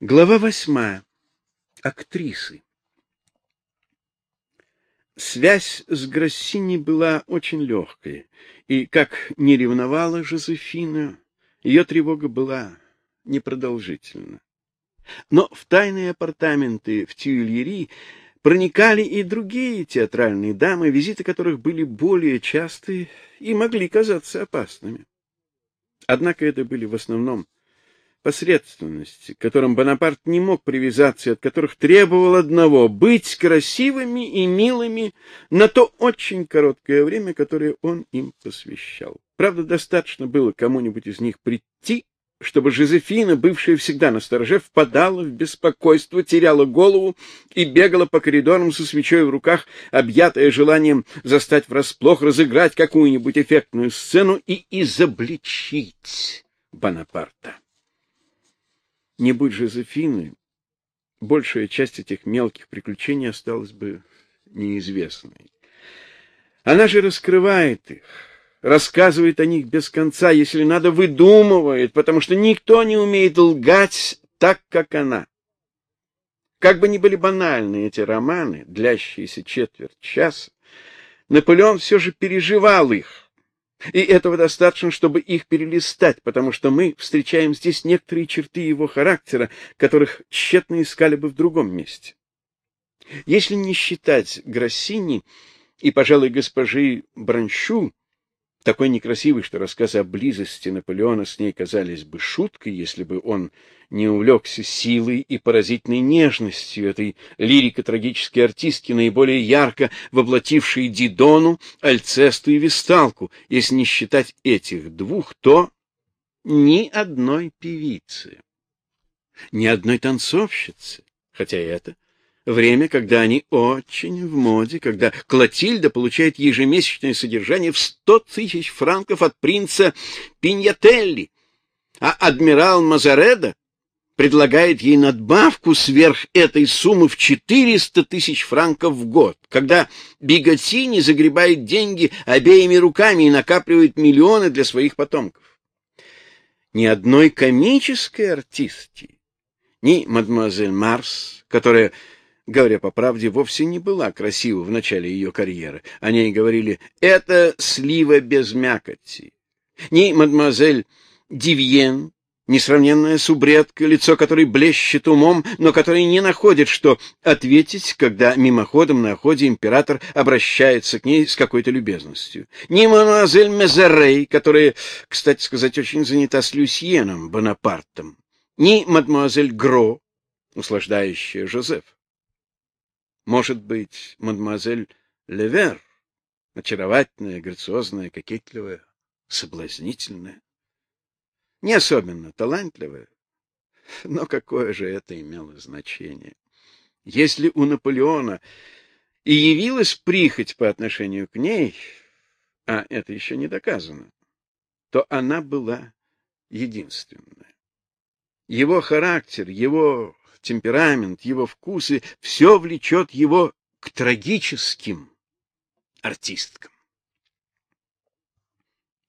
Глава восьмая. Актрисы. Связь с Гроссини была очень легкой, и, как не ревновала Жозефина, ее тревога была непродолжительна. Но в тайные апартаменты в Тюильри проникали и другие театральные дамы, визиты которых были более частые и могли казаться опасными. Однако это были в основном посредственности, к которым Бонапарт не мог привязаться и от которых требовал одного — быть красивыми и милыми на то очень короткое время, которое он им посвящал. Правда, достаточно было кому-нибудь из них прийти, чтобы Жозефина, бывшая всегда на стороже, впадала в беспокойство, теряла голову и бегала по коридорам со свечой в руках, объятая желанием застать врасплох, разыграть какую-нибудь эффектную сцену и изобличить Бонапарта. Не будь Жозефины, большая часть этих мелких приключений осталась бы неизвестной. Она же раскрывает их, рассказывает о них без конца, если надо, выдумывает, потому что никто не умеет лгать так, как она. Как бы ни были банальны эти романы, длящиеся четверть часа, Наполеон все же переживал их, и этого достаточно, чтобы их перелистать, потому что мы встречаем здесь некоторые черты его характера, которых тщетно искали бы в другом месте. Если не считать Гроссини и, пожалуй, госпожи Бранщу, такой некрасивый, что рассказы о близости Наполеона с ней казались бы шуткой, если бы он не увлекся силой и поразительной нежностью этой лирико-трагической артистки, наиболее ярко воплотившей Дидону, Альцесту и Весталку. Если не считать этих двух, то ни одной певицы, ни одной танцовщицы, хотя это время, когда они очень в моде, когда Клотильда получает ежемесячное содержание в сто тысяч франков от принца Пиньятелли, а адмирал Мазареда предлагает ей надбавку сверх этой суммы в 400 тысяч франков в год, когда Бигатини загребает деньги обеими руками и накапливает миллионы для своих потомков. Ни одной комической артистки, ни мадемуазель Марс, которая говоря по правде, вовсе не была красива в начале ее карьеры. О ней говорили «это слива без мякоти». Ни мадемуазель Дивьен, несравненная субредка, лицо которой блещет умом, но которой не находит, что ответить, когда мимоходом на охоте император обращается к ней с какой-то любезностью. Ни мадемуазель Мезерей, которая, кстати сказать, очень занята с Люсьеном Бонапартом. Ни мадемуазель Гро, услаждающая Жозеф. Может быть, мадемуазель Левер, очаровательная, грациозная, кокетливая, соблазнительная, не особенно талантливая, но какое же это имело значение? Если у Наполеона и явилась прихоть по отношению к ней, а это еще не доказано, то она была единственная. Его характер, его темперамент, его вкусы, все влечет его к трагическим артисткам.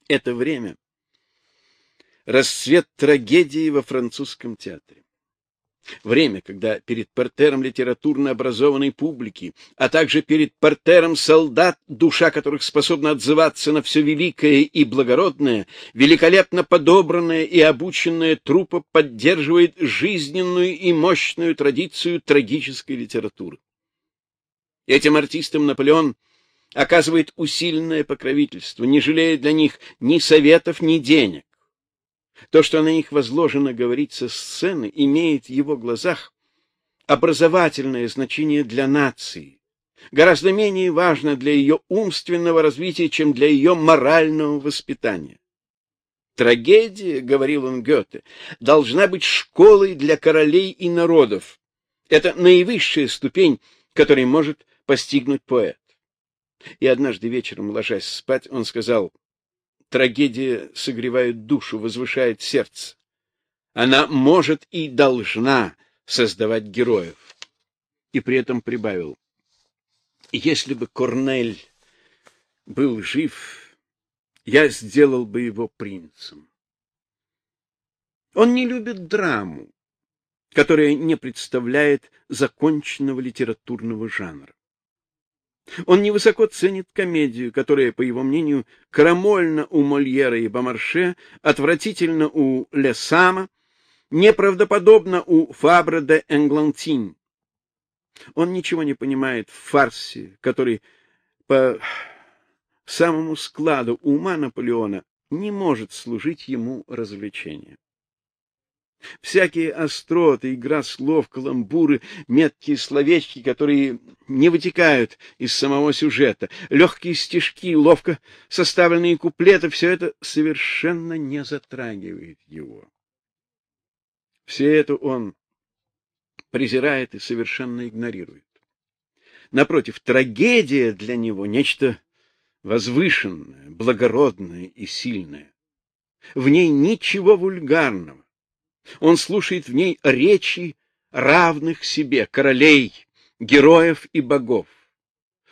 Это время — расцвет трагедии во французском театре. Время, когда перед портером литературно образованной публики, а также перед портером солдат, душа которых способна отзываться на все великое и благородное, великолепно подобранная и обученная труппа поддерживает жизненную и мощную традицию трагической литературы. Этим артистам Наполеон оказывает усиленное покровительство, не жалея для них ни советов, ни денег. То, что на них возложено говорить со сцены, имеет в его глазах образовательное значение для нации, гораздо менее важно для ее умственного развития, чем для ее морального воспитания. Трагедия, говорил он Гёте, должна быть школой для королей и народов. Это наивысшая ступень, которой может постигнуть поэт. И однажды вечером, ложась спать, он сказал: Трагедия согревает душу, возвышает сердце. Она может и должна создавать героев. И при этом прибавил, если бы Корнель был жив, я сделал бы его принцем. Он не любит драму, которая не представляет законченного литературного жанра. Он невысоко ценит комедию, которая, по его мнению, крамольна у Мольера и Бомарше, отвратительна у Лесама, неправдоподобна у Фабра де Энглантин. Он ничего не понимает в фарсе, который по самому складу ума Наполеона не может служить ему развлечением. Всякие остроты, игра слов, каламбуры, меткие словечки, которые не вытекают из самого сюжета, легкие стишки, ловко составленные куплеты — все это совершенно не затрагивает его. Все это он презирает и совершенно игнорирует. Напротив, трагедия для него — нечто возвышенное, благородное и сильное. В ней ничего вульгарного. Он слушает в ней речи равных себе, королей, героев и богов.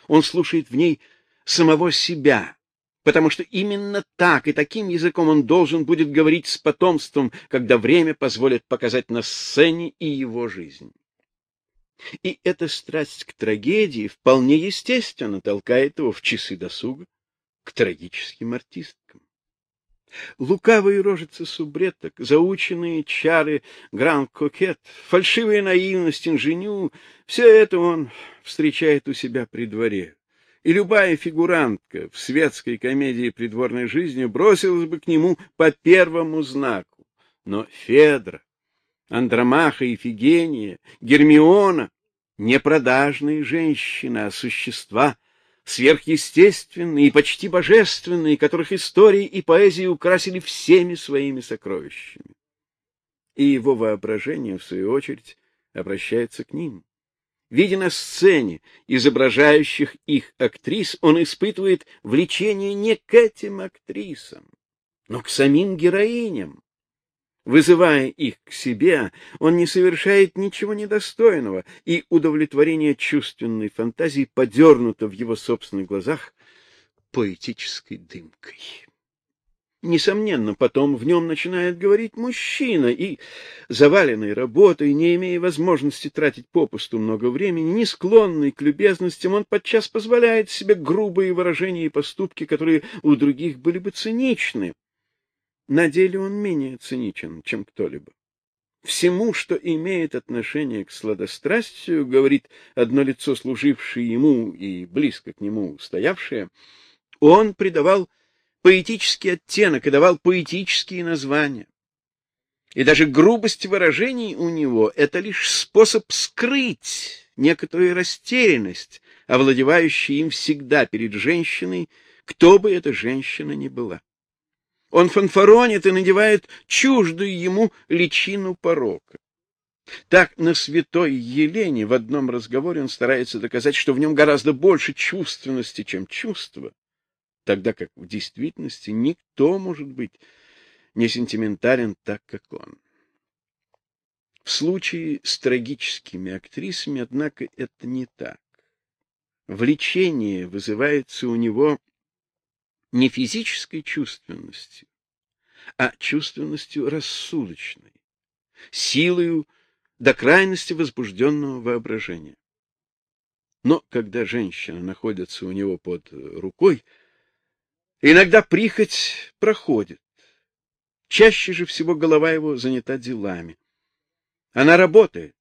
Он слушает в ней самого себя, потому что именно так и таким языком он должен будет говорить с потомством, когда время позволит показать на сцене и его жизнь. И эта страсть к трагедии вполне естественно толкает его в часы досуга к трагическим артисткам. Лукавые рожицы субреток, заученные чары гранд-кокет, фальшивая наивность инженю — все это он встречает у себя при дворе. И любая фигурантка в светской комедии придворной жизни бросилась бы к нему по первому знаку. Но Федра, Андромаха и Фигения, Гермиона — не продажные женщины, а существа — сверхъестественные и почти божественные, которых истории и поэзия украсили всеми своими сокровищами. И его воображение, в свою очередь, обращается к ним. Видя на сцене изображающих их актрис, он испытывает влечение не к этим актрисам, но к самим героиням, Вызывая их к себе, он не совершает ничего недостойного, и удовлетворение чувственной фантазии подернуто в его собственных глазах поэтической дымкой. Несомненно, потом в нем начинает говорить мужчина, и, заваленный работой, не имея возможности тратить попусту много времени, не склонный к любезностям, он подчас позволяет себе грубые выражения и поступки, которые у других были бы циничны. На деле он менее циничен, чем кто-либо. Всему, что имеет отношение к сладострастию, говорит одно лицо, служившее ему и близко к нему стоявшее, он придавал поэтический оттенок и давал поэтические названия. И даже грубость выражений у него — это лишь способ скрыть некоторую растерянность, овладевающую им всегда перед женщиной, кто бы эта женщина ни была. Он фанфаронит и надевает чуждую ему личину порока. Так на святой Елене в одном разговоре он старается доказать, что в нем гораздо больше чувственности, чем чувства, тогда как в действительности никто может быть не сентиментален так, как он. В случае с трагическими актрисами, однако, это не так. Влечение вызывается у него не физической чувственностью, а чувственностью рассудочной, силою до крайности возбужденного воображения. Но когда женщина находится у него под рукой, иногда прихоть проходит. Чаще же всего голова его занята делами. Она работает,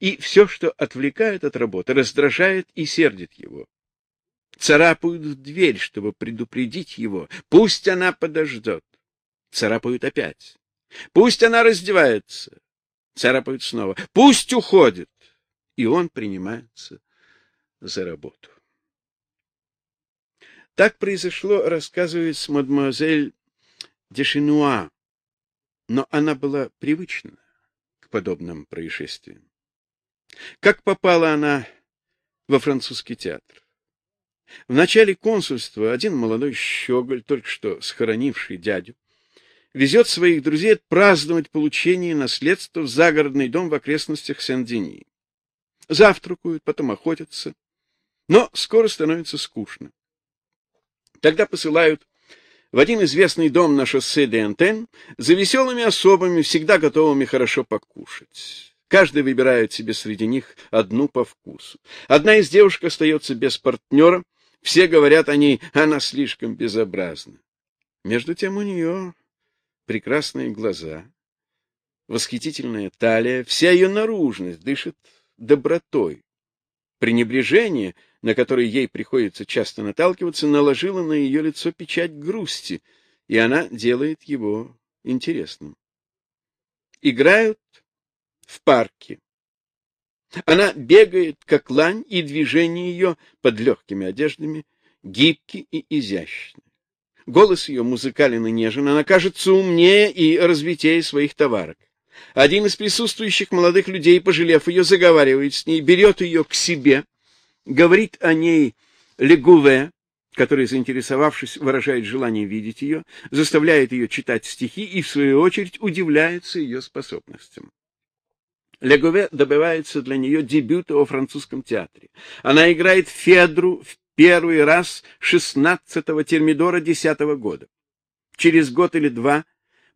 и все, что отвлекает от работы, раздражает и сердит его царапают в дверь, чтобы предупредить его. Пусть она подождет. Царапают опять. Пусть она раздевается. Царапают снова. Пусть уходит. И он принимается за работу. Так произошло, рассказывает с мадемуазель Дешинуа, но она была привычна к подобным происшествиям. Как попала она во французский театр? В начале консульства один молодой щеголь, только что схоронивший дядю, везет своих друзей отпраздновать получение наследства в загородный дом в окрестностях Сен-Дени. Завтракают, потом охотятся, но скоро становится скучно. Тогда посылают в один известный дом на шоссе Д'Антен за веселыми особами, всегда готовыми хорошо покушать. Каждый выбирает себе среди них одну по вкусу. Одна из девушек остается без партнера, все говорят о ней, она слишком безобразна. Между тем у нее прекрасные глаза, восхитительная талия, вся ее наружность дышит добротой. Пренебрежение, на которое ей приходится часто наталкиваться, наложило на ее лицо печать грусти, и она делает его интересным. Играют в парке. Она бегает, как лань, и движения ее под легкими одеждами гибки и изящны. Голос ее музыкален и нежен, она кажется умнее и развитее своих товарок. Один из присутствующих молодых людей, пожалев ее, заговаривает с ней, берет ее к себе, говорит о ней Легуве, который, заинтересовавшись, выражает желание видеть ее, заставляет ее читать стихи и, в свою очередь, удивляется ее способностям. Легуве добивается для нее дебюта во французском театре. Она играет Федру в первый раз 16-го термидора 10 -го года. Через год или два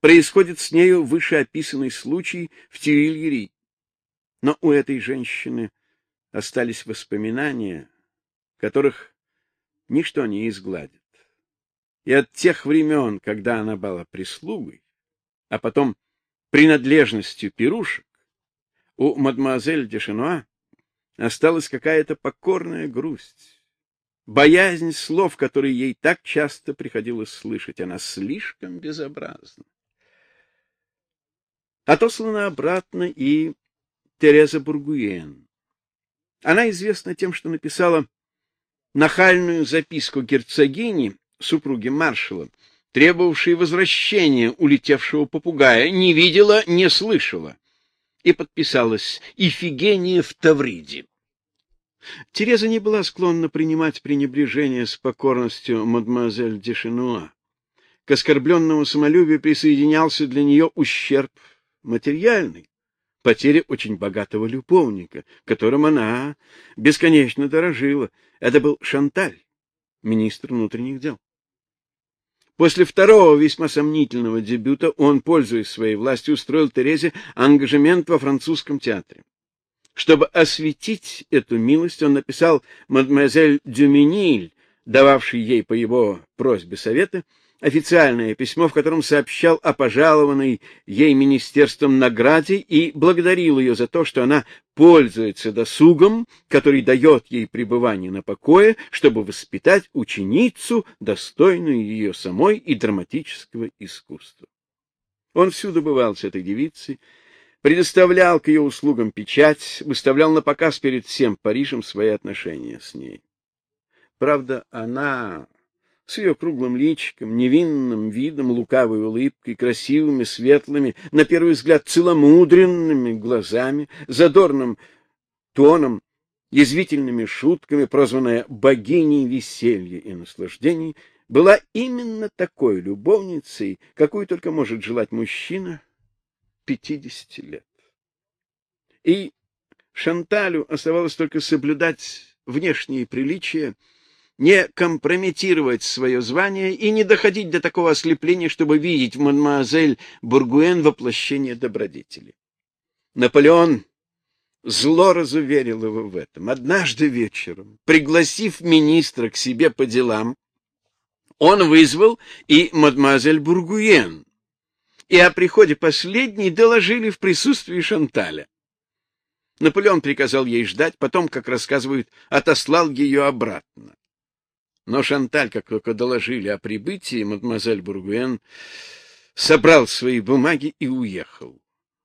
происходит с нею вышеописанный случай в Тюильери. Но у этой женщины остались воспоминания, которых ничто не изгладит. И от тех времен, когда она была прислугой, а потом принадлежностью пирушек, у мадемуазель де Шенуа осталась какая-то покорная грусть, боязнь слов, которые ей так часто приходилось слышать. Она слишком безобразна отослана обратно и Тереза Бургуен. Она известна тем, что написала нахальную записку герцогини, супруге маршала, требовавшей возвращения улетевшего попугая, не видела, не слышала, и подписалась Ифигения в Тавриде. Тереза не была склонна принимать пренебрежение с покорностью мадемуазель Дешенуа. К оскорбленному самолюбию присоединялся для нее ущерб материальный, потеря очень богатого любовника, которым она бесконечно дорожила. Это был Шанталь, министр внутренних дел. После второго весьма сомнительного дебюта он, пользуясь своей властью, устроил Терезе ангажемент во французском театре. Чтобы осветить эту милость, он написал мадемуазель Дюминиль, дававшей ей по его просьбе советы, официальное письмо, в котором сообщал о пожалованной ей министерством награде и благодарил ее за то, что она пользуется досугом, который дает ей пребывание на покое, чтобы воспитать ученицу, достойную ее самой и драматического искусства. Он всюду бывал с этой девицей, предоставлял к ее услугам печать, выставлял на показ перед всем Парижем свои отношения с ней. Правда, она с ее круглым личиком, невинным видом, лукавой улыбкой, красивыми, светлыми, на первый взгляд целомудренными глазами, задорным тоном, язвительными шутками, прозванная богиней веселья и наслаждений, была именно такой любовницей, какую только может желать мужчина пятидесяти лет. И Шанталю оставалось только соблюдать внешние приличия, не компрометировать свое звание и не доходить до такого ослепления, чтобы видеть в мадемуазель Бургуэн воплощение добродетели. Наполеон зло разуверил его в этом. Однажды вечером, пригласив министра к себе по делам, он вызвал и мадемуазель Бургуен, и о приходе последней доложили в присутствии Шанталя. Наполеон приказал ей ждать, потом, как рассказывают, отослал ее обратно. Но Шанталь, как только доложили о прибытии, мадемуазель Бургуэн собрал свои бумаги и уехал.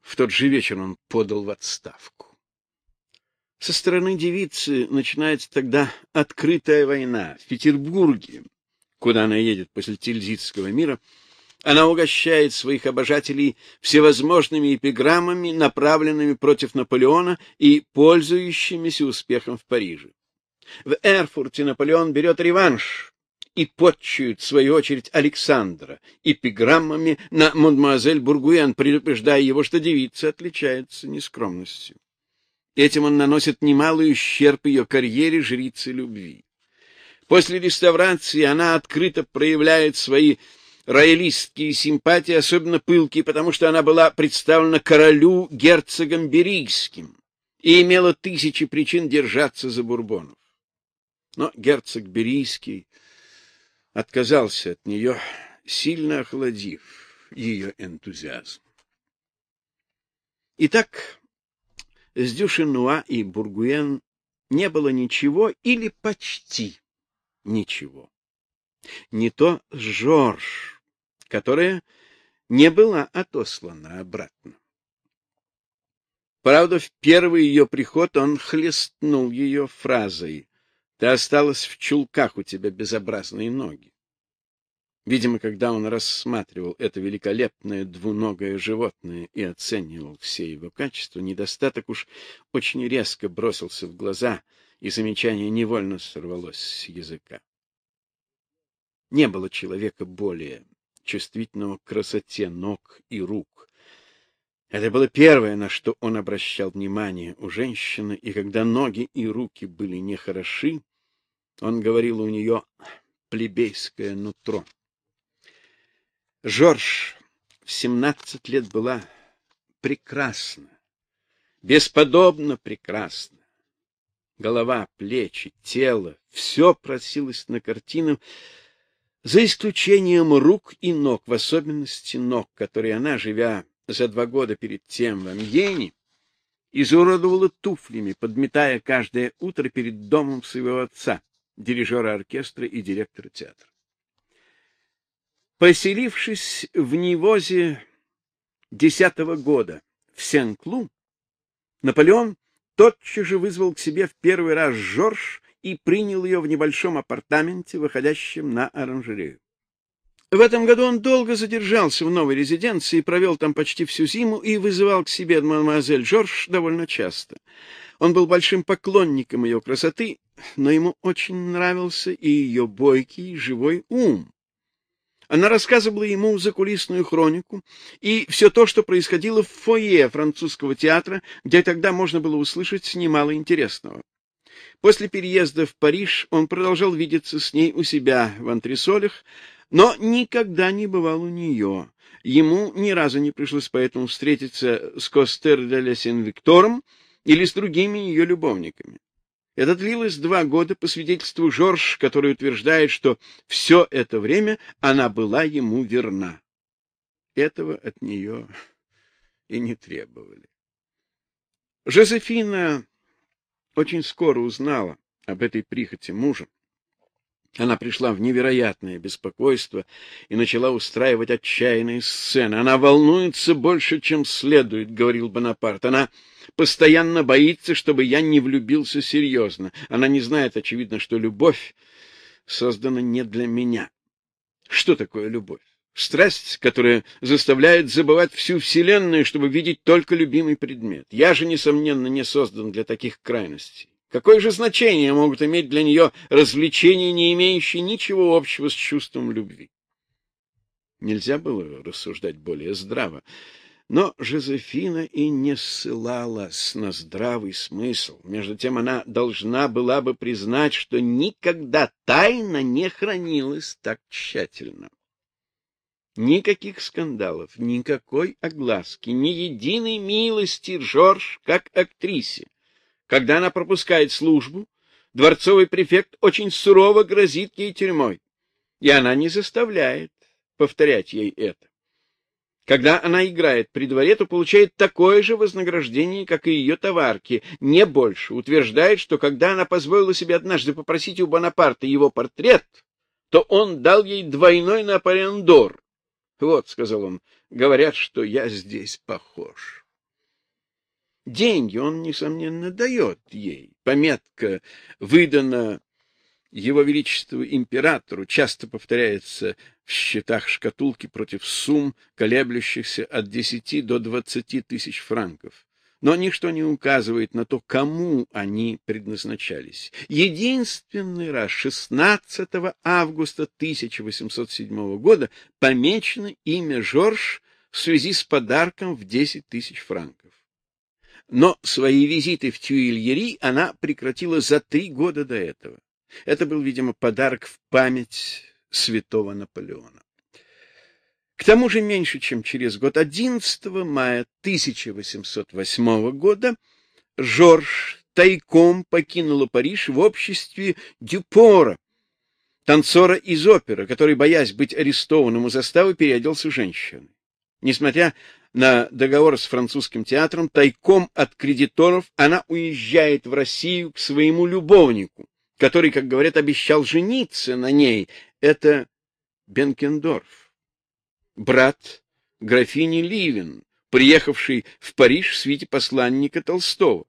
В тот же вечер он подал в отставку. Со стороны девицы начинается тогда открытая война. В Петербурге, куда она едет после Тильзитского мира, она угощает своих обожателей всевозможными эпиграммами, направленными против Наполеона и пользующимися успехом в Париже. В Эрфурте Наполеон берет реванш и подчует, в свою очередь, Александра эпиграммами на мадемуазель Бургуен, предупреждая его, что девица отличается нескромностью. Этим он наносит немалый ущерб ее карьере жрицы любви. После реставрации она открыто проявляет свои роялистские симпатии особенно пылкие, потому что она была представлена королю герцогом Берийским и имела тысячи причин держаться за бурбонов. Но герцог Берийский отказался от нее, сильно охладив ее энтузиазм. Итак, с Дюшенуа и Бургуен не было ничего или почти ничего. Не то Жорж, которая не была отослана обратно. Правда, в первый ее приход он хлестнул ее фразой «Ты осталась в чулках, у тебя безобразные ноги». Видимо, когда он рассматривал это великолепное двуногое животное и оценивал все его качества, недостаток уж очень резко бросился в глаза, и замечание невольно сорвалось с языка. Не было человека более чувствительного к красоте ног и рук. Это было первое, на что он обращал внимание у женщины, и когда ноги и руки были нехороши, он говорил у нее плебейское нутро. Жорж в семнадцать лет была прекрасна, бесподобно прекрасна. Голова, плечи, тело — все просилось на картину, за исключением рук и ног, в особенности ног, которые она, живя за два года перед тем в Амьене, изуродовала туфлями, подметая каждое утро перед домом своего отца, дирижера оркестра и директора театра. Поселившись в Невозе десятого года в Сен-Клу, Наполеон тотчас же вызвал к себе в первый раз Жорж и принял ее в небольшом апартаменте, выходящем на оранжерею. В этом году он долго задержался в новой резиденции, провел там почти всю зиму и вызывал к себе мадемуазель Жорж довольно часто. Он был большим поклонником ее красоты, но ему очень нравился и ее бойкий, живой ум. Она рассказывала ему закулисную хронику и все то, что происходило в фойе французского театра, где тогда можно было услышать немало интересного. После переезда в Париж он продолжал видеться с ней у себя в антресолях, но никогда не бывал у нее. Ему ни разу не пришлось поэтому встретиться с Костер де Лесен-Виктором или с другими ее любовниками. Это длилось два года по свидетельству Жорж, который утверждает, что все это время она была ему верна. Этого от нее и не требовали. Жозефина очень скоро узнала об этой прихоти мужа. Она пришла в невероятное беспокойство и начала устраивать отчаянные сцены. Она волнуется больше, чем следует, говорил Бонапарт. Она постоянно боится, чтобы я не влюбился серьезно. Она не знает, очевидно, что любовь создана не для меня. Что такое любовь? Страсть, которая заставляет забывать всю вселенную, чтобы видеть только любимый предмет. Я же, несомненно, не создан для таких крайностей. Какое же значение могут иметь для нее развлечения, не имеющие ничего общего с чувством любви? Нельзя было рассуждать более здраво. Но Жозефина и не ссылалась на здравый смысл. Между тем она должна была бы признать, что никогда тайна не хранилась так тщательно. Никаких скандалов, никакой огласки, ни единой милости Жорж как актрисе. Когда она пропускает службу, дворцовый префект очень сурово грозит ей тюрьмой, и она не заставляет повторять ей это. Когда она играет при дворе, то получает такое же вознаграждение, как и ее товарки, не больше. Утверждает, что когда она позволила себе однажды попросить у Бонапарта его портрет, то он дал ей двойной Наполеон д'Ор. Вот, — сказал он, — говорят, что я здесь похож. Деньги он, несомненно, дает ей. Пометка выдана его Величеству императору, часто повторяется в счетах шкатулки против сумм, колеблющихся от десяти до двадцати тысяч франков. Но ничто не указывает на то, кому они предназначались. Единственный раз, 16 августа 1807 года, помечено имя Жорж в связи с подарком в 10 тысяч франков. Но свои визиты в Тюильери она прекратила за три года до этого. Это был, видимо, подарок в память святого Наполеона. К тому же меньше чем через год, 11 мая 1808 года, Жорж тайком покинула Париж в обществе Дюпора, танцора из оперы, который, боясь быть арестованным у заставы, переоделся женщиной. Несмотря на договор с французским театром, тайком от кредиторов она уезжает в Россию к своему любовнику, который, как говорят, обещал жениться на ней. Это Бенкендорф, брат графини Ливен, приехавший в Париж в свите посланника Толстого.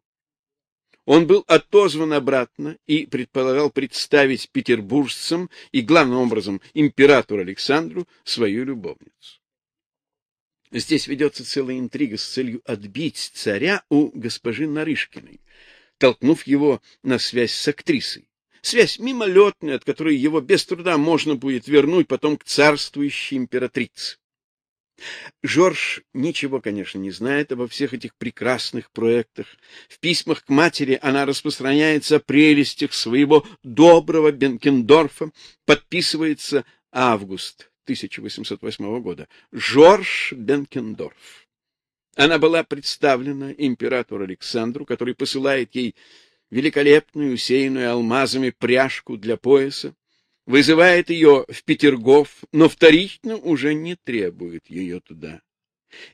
Он был отозван обратно и предполагал представить петербуржцам и, главным образом, императору Александру свою любовницу. Здесь ведется целая интрига с целью отбить царя у госпожи Нарышкиной, толкнув его на связь с актрисой. Связь мимолетная, от которой его без труда можно будет вернуть потом к царствующей императрице. Жорж ничего, конечно, не знает обо всех этих прекрасных проектах. В письмах к матери она распространяется о прелестях своего доброго Бенкендорфа, подписывается август 1808 года, Жорж Бенкендорф. Она была представлена императору Александру, который посылает ей великолепную, усеянную алмазами пряжку для пояса, вызывает ее в Петергоф, но вторично уже не требует ее туда.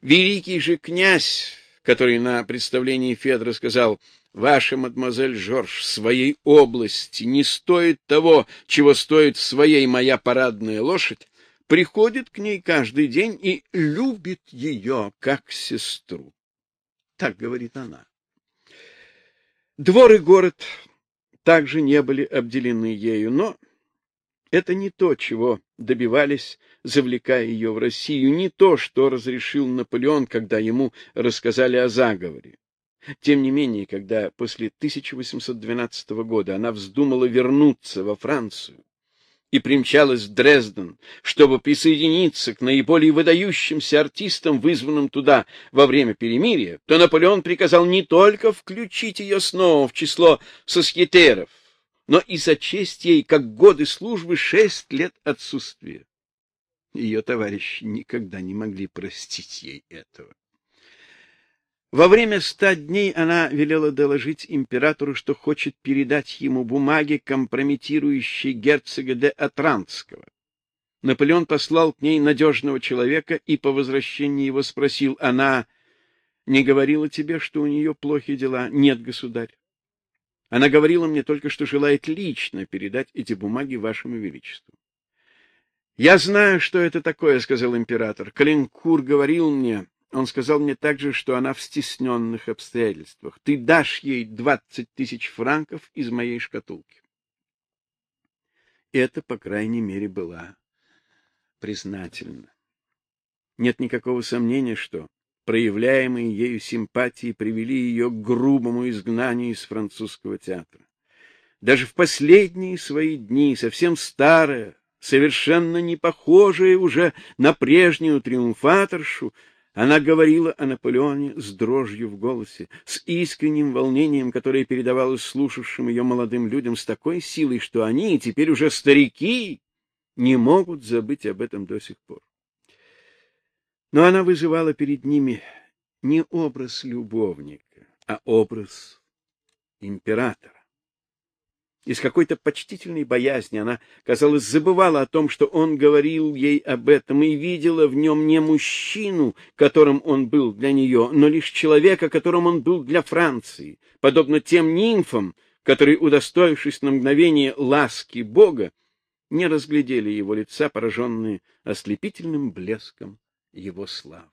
Великий же князь, который на представлении Федора сказал «Ваша, мадемуазель Жорж, своей области не стоит того, чего стоит своей моя парадная лошадь», приходит к ней каждый день и любит ее как сестру. Так говорит она. Двор и город также не были обделены ею, но это не то, чего добивались, завлекая ее в Россию, не то, что разрешил Наполеон, когда ему рассказали о заговоре. Тем не менее, когда после 1812 года она вздумала вернуться во Францию, и примчалась в Дрезден, чтобы присоединиться к наиболее выдающимся артистам, вызванным туда во время перемирия, то Наполеон приказал не только включить ее снова в число соскетеров, но и сочесть ей, как годы службы, шесть лет отсутствия. Ее товарищи никогда не могли простить ей этого. Во время ста дней она велела доложить императору, что хочет передать ему бумаги, компрометирующие герцога де Атранского. Наполеон послал к ней надежного человека и по возвращении его спросил: "Она не говорила тебе, что у нее плохие дела?" "Нет, государь. Она говорила мне только, что желает лично передать эти бумаги вашему величеству". "Я знаю, что это такое", сказал император. "Калинкур говорил мне, он сказал мне также, что она в стесненных обстоятельствах. Ты дашь ей двадцать тысяч франков из моей шкатулки. Это, по крайней мере, была признательна. Нет никакого сомнения, что проявляемые ею симпатии привели ее к грубому изгнанию из французского театра. Даже в последние свои дни, совсем старая, совершенно не похожая уже на прежнюю триумфаторшу, она говорила о Наполеоне с дрожью в голосе, с искренним волнением, которое передавалось слушавшим ее молодым людям с такой силой, что они, теперь уже старики, не могут забыть об этом до сих пор. Но она вызывала перед ними не образ любовника, а образ императора. Из какой-то почтительной боязни она, казалось, забывала о том, что он говорил ей об этом, и видела в нем не мужчину, которым он был для нее, но лишь человека, которым он был для Франции, подобно тем нимфам, которые, удостоившись на мгновение ласки Бога, не разглядели его лица, пораженные ослепительным блеском его славы.